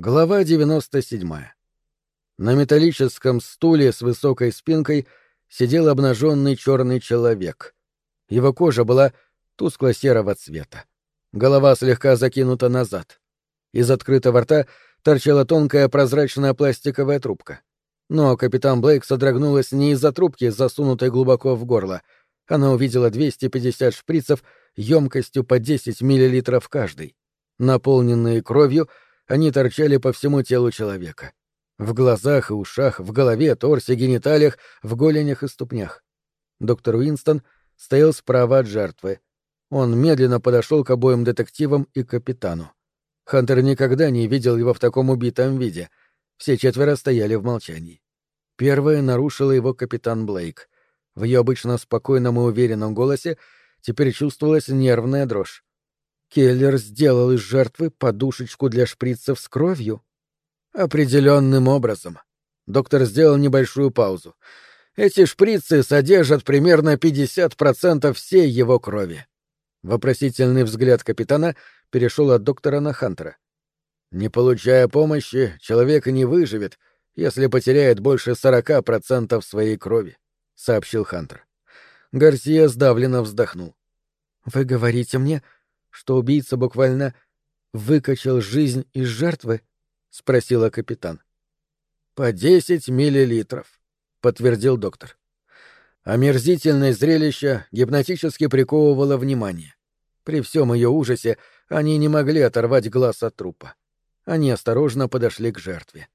Глава 97. На металлическом стуле с высокой спинкой сидел обнаженный черный человек. Его кожа была тускло-серого цвета. Голова слегка закинута назад. Из открытого рта торчала тонкая прозрачная пластиковая трубка. Но капитан Блейк содрогнулась не из-за трубки, засунутой глубоко в горло. Она увидела 250 шприцев емкостью по 10 мл каждый. Наполненные кровью — они торчали по всему телу человека. В глазах и ушах, в голове, торсе, гениталиях, в голенях и ступнях. Доктор Уинстон стоял справа от жертвы. Он медленно подошел к обоим детективам и капитану. Хантер никогда не видел его в таком убитом виде. Все четверо стояли в молчании. Первая нарушила его капитан Блейк. В ее обычно спокойном и уверенном голосе теперь чувствовалась нервная дрожь. Келлер сделал из жертвы подушечку для шприцев с кровью? Определенным образом. Доктор сделал небольшую паузу. Эти шприцы содержат примерно 50% всей его крови. Вопросительный взгляд капитана перешел от доктора на Хантера. Не получая помощи, человек не выживет, если потеряет больше 40% своей крови, сообщил Хантер. Гарсия сдавленно вздохнул. Вы говорите мне, что убийца буквально выкачал жизнь из жертвы? — спросила капитан. — По десять миллилитров, — подтвердил доктор. Омерзительное зрелище гипнотически приковывало внимание. При всем ее ужасе они не могли оторвать глаз от трупа. Они осторожно подошли к жертве.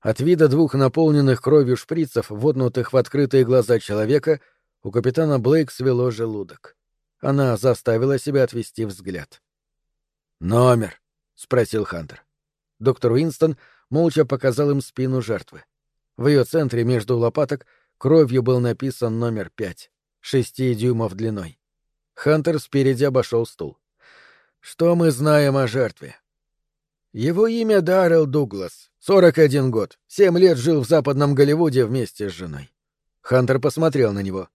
От вида двух наполненных кровью шприцев, воднутых в открытые глаза человека, у капитана Блейк свело желудок. Она заставила себя отвести взгляд. «Номер?» — спросил Хантер. Доктор Уинстон молча показал им спину жертвы. В ее центре между лопаток кровью был написан номер пять, шести дюймов длиной. Хантер спереди обошел стул. «Что мы знаем о жертве?» Его имя Даррелл Дуглас, 41 год, семь лет жил в западном Голливуде вместе с женой. Хантер посмотрел на него.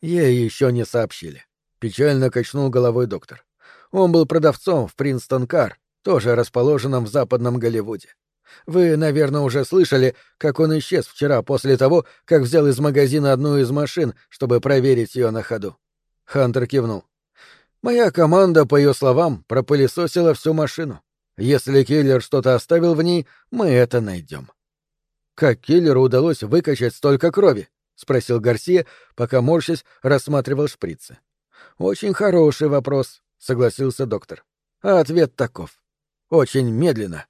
Ей еще не сообщили. Печально качнул головой доктор. Он был продавцом в Принстон Кар, тоже расположенном в западном Голливуде. Вы, наверное, уже слышали, как он исчез вчера после того, как взял из магазина одну из машин, чтобы проверить ее на ходу. Хантер кивнул. Моя команда, по ее словам, пропылесосила всю машину. Если киллер что-то оставил в ней, мы это найдем. Как киллеру удалось выкачать столько крови? спросил Гарсия, пока морщись рассматривал шприцы. Очень хороший вопрос, согласился доктор. А ответ таков. Очень медленно.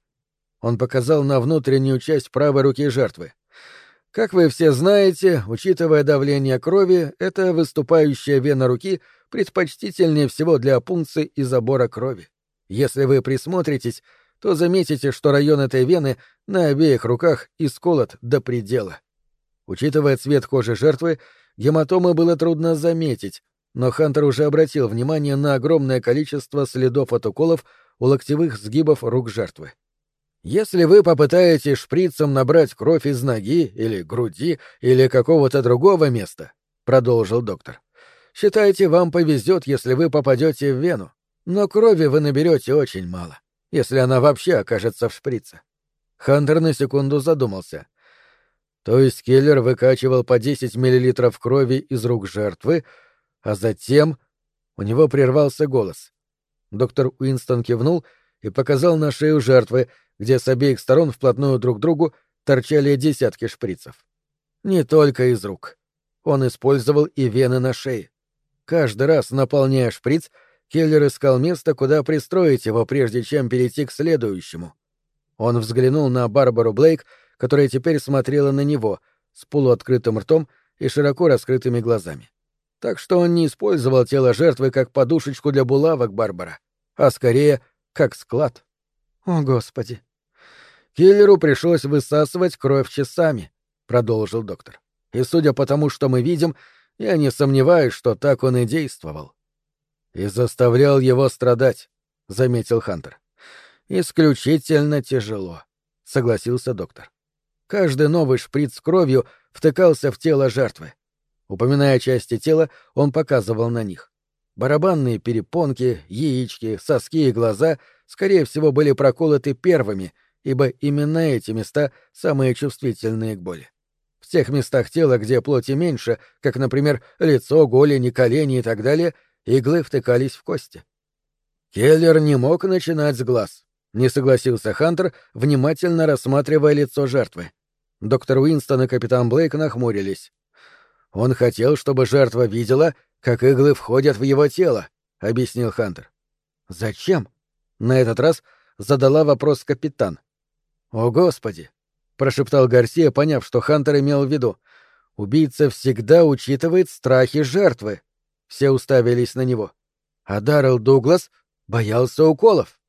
Он показал на внутреннюю часть правой руки жертвы. Как вы все знаете, учитывая давление крови, эта выступающая вена руки предпочтительнее всего для пункции и забора крови. Если вы присмотритесь, то заметите, что район этой вены на обеих руках исколот до предела. Учитывая цвет кожи жертвы, гематомы было трудно заметить, но Хантер уже обратил внимание на огромное количество следов от уколов у локтевых сгибов рук жертвы. Если вы попытаетесь шприцем набрать кровь из ноги или груди или какого-то другого места, продолжил доктор, считайте, вам повезет, если вы попадете в вену, но крови вы наберете очень мало, если она вообще окажется в шприце. Хантер на секунду задумался. То есть киллер выкачивал по 10 мл крови из рук жертвы, а затем у него прервался голос. Доктор Уинстон кивнул и показал на шею жертвы, где с обеих сторон вплотную друг к другу торчали десятки шприцев. Не только из рук. Он использовал и вены на шее. Каждый раз, наполняя шприц, Келлер искал место, куда пристроить его, прежде чем перейти к следующему. Он взглянул на Барбару Блейк, которая теперь смотрела на него, с полуоткрытым ртом и широко раскрытыми глазами. Так что он не использовал тело жертвы как подушечку для булавок Барбара, а скорее как склад. О, Господи! Киллеру пришлось высасывать кровь часами, продолжил доктор. И судя по тому, что мы видим, я не сомневаюсь, что так он и действовал. И заставлял его страдать, заметил Хантер. Исключительно тяжело, согласился доктор. Каждый новый шприц с кровью втыкался в тело жертвы. Упоминая части тела, он показывал на них. Барабанные перепонки, яички, соски и глаза, скорее всего, были проколоты первыми, ибо именно эти места самые чувствительные к боли. В тех местах тела, где плоти меньше, как, например, лицо, голени, колени и так далее, иглы втыкались в кости. Келлер не мог начинать с глаз. Не согласился Хантер, внимательно рассматривая лицо жертвы. Доктор Уинстон и капитан Блейк нахмурились. Он хотел, чтобы жертва видела, как иглы входят в его тело, объяснил Хантер. Зачем? На этот раз задала вопрос капитан. О, господи, прошептал Гарсия, поняв, что Хантер имел в виду. Убийца всегда учитывает страхи жертвы. Все уставились на него. А Даррелл Дуглас боялся уколов.